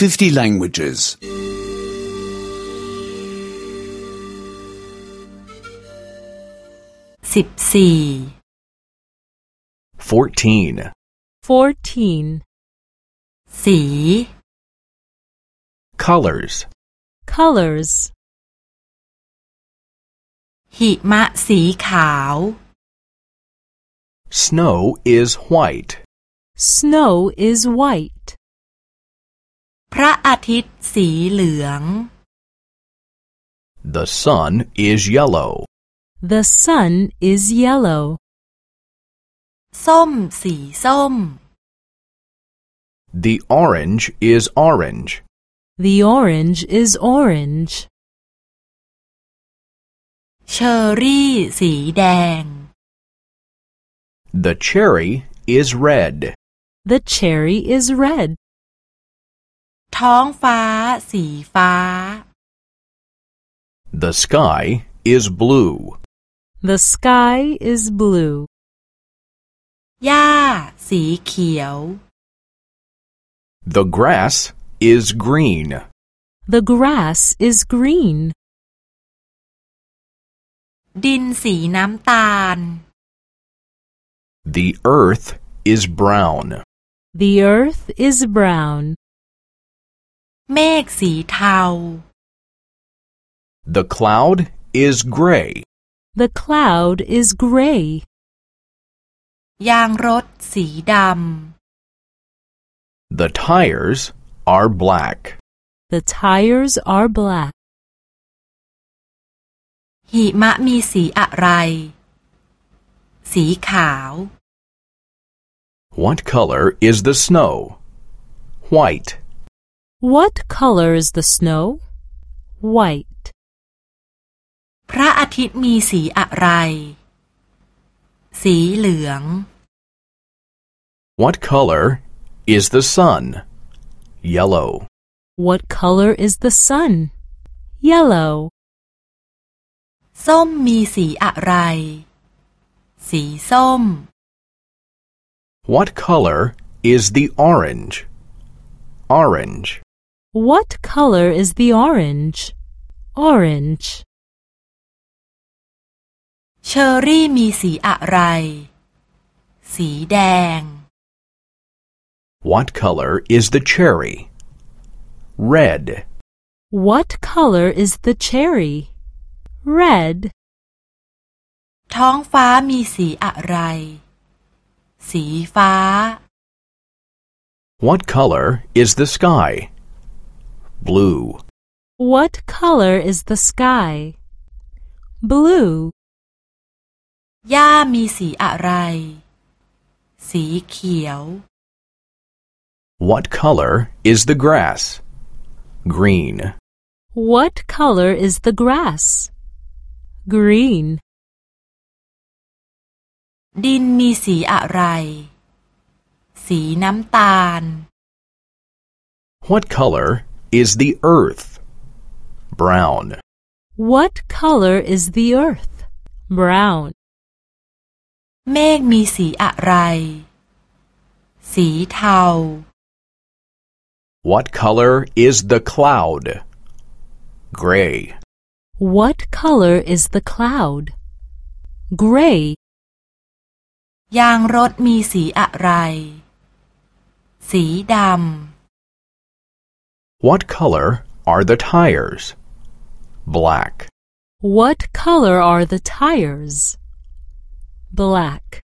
50 languages. สิบสี่ 14. 14. สี Colors. Colors. หิมะสีขาว Snow is white. Snow is white. พระอาทิตย์สีเหลือง The sun is yellow. The sun is yellow. ส้มสีส้ม The orange is orange. The orange is orange. เชอร์รี่สีแดง The cherry is red. The cherry is red. ท้องฟ้าสีฟ้า The sky is blue. The sky is blue. หญ้าสีเขียว The grass is green. The grass is green. ดินสีน้ำตาล The earth is brown. The earth is brown. เมฆสีเทา The cloud is gray. The cloud is gray. ยางรถสีด The tires are black. The tires are black. ำ หิมะมีสีอะไร สีขาว What color is the snow? White. What color is the snow? White. พระอาทิตย์มีสีอะไร สีเหลือง What color is the sun? Yellow. What color is the sun? Yellow. ส้มมีสีอะไร สีส้ม What color is the orange? Orange. What color is the orange? Orange. เชอร์รี่มีสีอะไร สีแดง What color is the cherry? Red. What color is the cherry? Red. ท้องฟ้ามีสีอะไร สีฟ้า What color is the sky? Blue. What color is the sky? Blue. หญ้ามีสีอะไร สีเขียว What color is the grass? Green. What color is the grass? Green. ดินมีสีอะไร สีน้ำตาล What color is the earth? Brown. What color is the earth? Brown. เมฆมีสีอะไร สีเทา What color is the cloud? Gray. What color is the cloud? Gray. ยางรถมีสีอะไร สีดำ what color are the tires? Black. What color are the tires? Black.